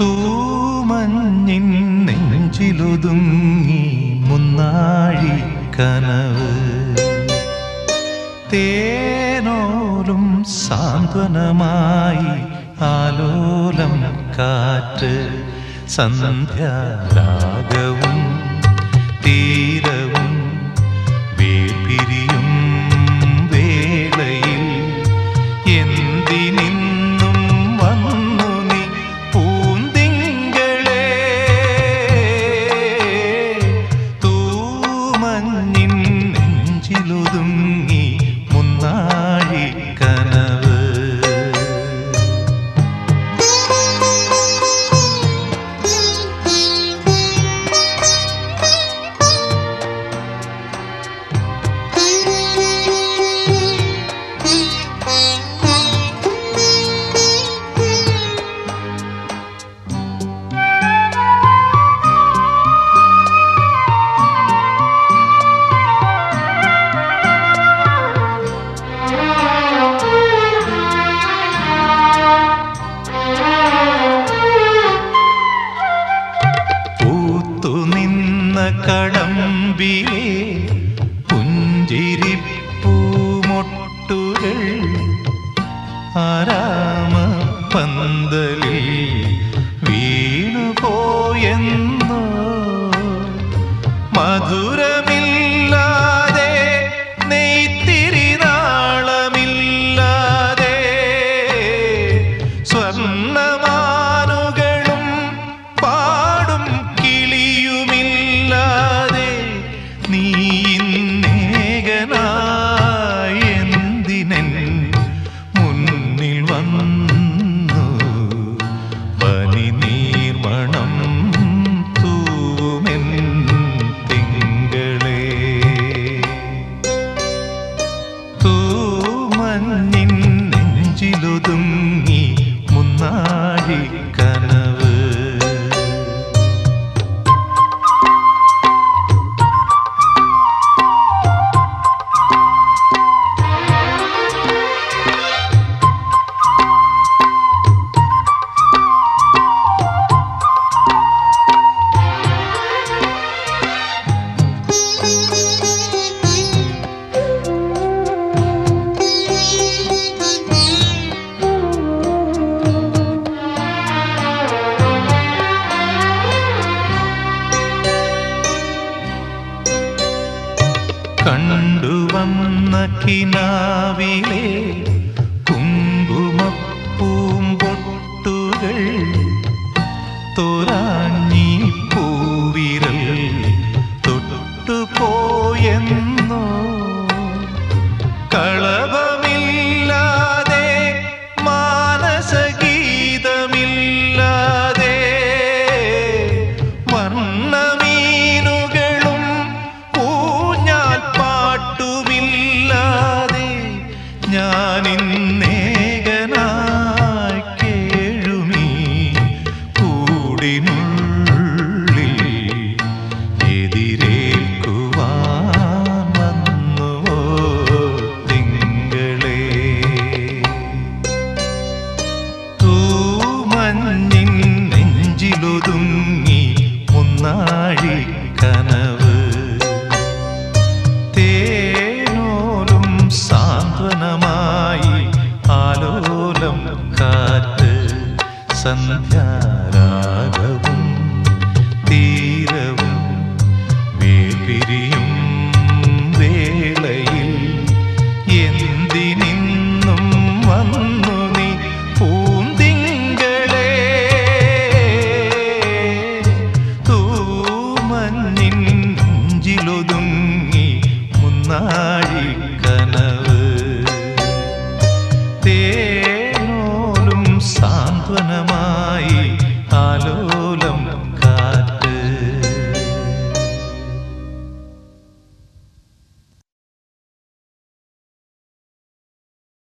തൂമഞ്ഞിൻ മുന്നാഴി കനവ്. തേനോലും സാന്ത്വനമായി ആലോലം കാറ്റ്. സന്ധ്യാ പുഞ്ചിരിപ്പൂമൊട്ടുകൾ ആരാമ തൂമഞ്ഞിൻ നെഞ്ചിലൊതുങ്ങി മുന്നാഴി കണ്ടുവന്ന കിനാവിലെ കുങ്കുമപ്പൂമ്പൊട്ടുകൾ തോരാഞ്ഞി പൂവിരൽ തൊട്ടുപോയെന്നോ ഞാനിന്നേകനായി കേഴുമീ കൂടിനുള്ളിൽ എതിരേൽക്കുവാൻ വന്നുവോ തിങ്കളേ തൂമഞ്ഞിൻ നെഞ്ചിലൊതുങ്ങി മുന്നാഴി തൂമഞ്ഞിൻ നെഞ്ചിലൊതുങ്ങി മുന്നാഴി കനവ്